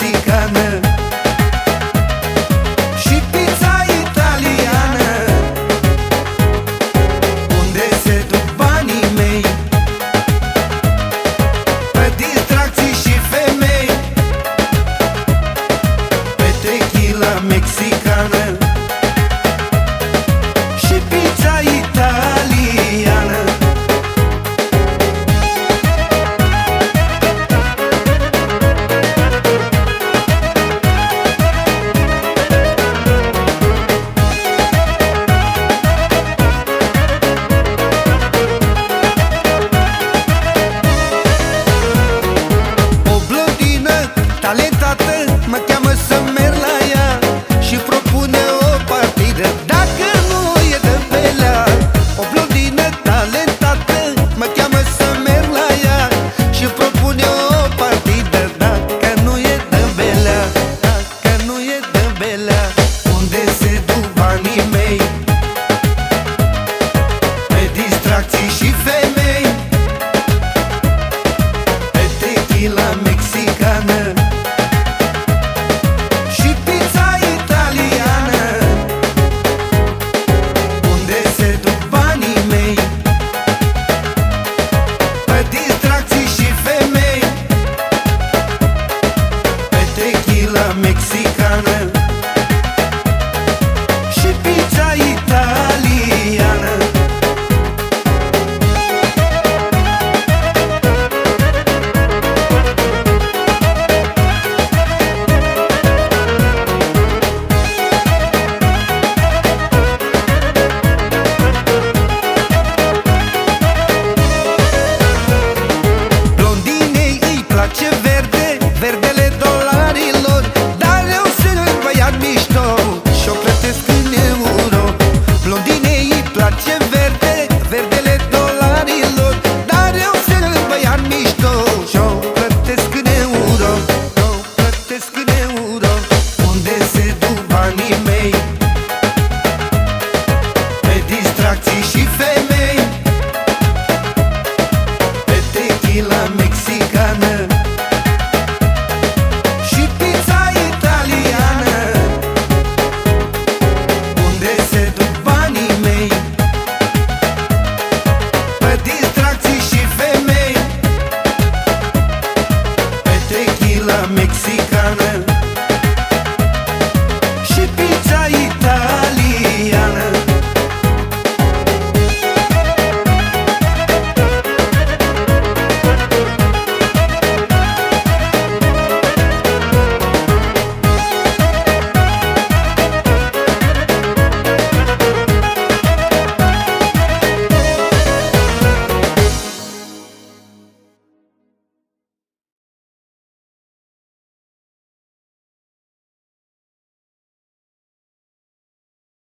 mexicană. Și pizza italiană. Unde se duc banii mei? Pe distracții și femei. Pe tequila mexicană. teslim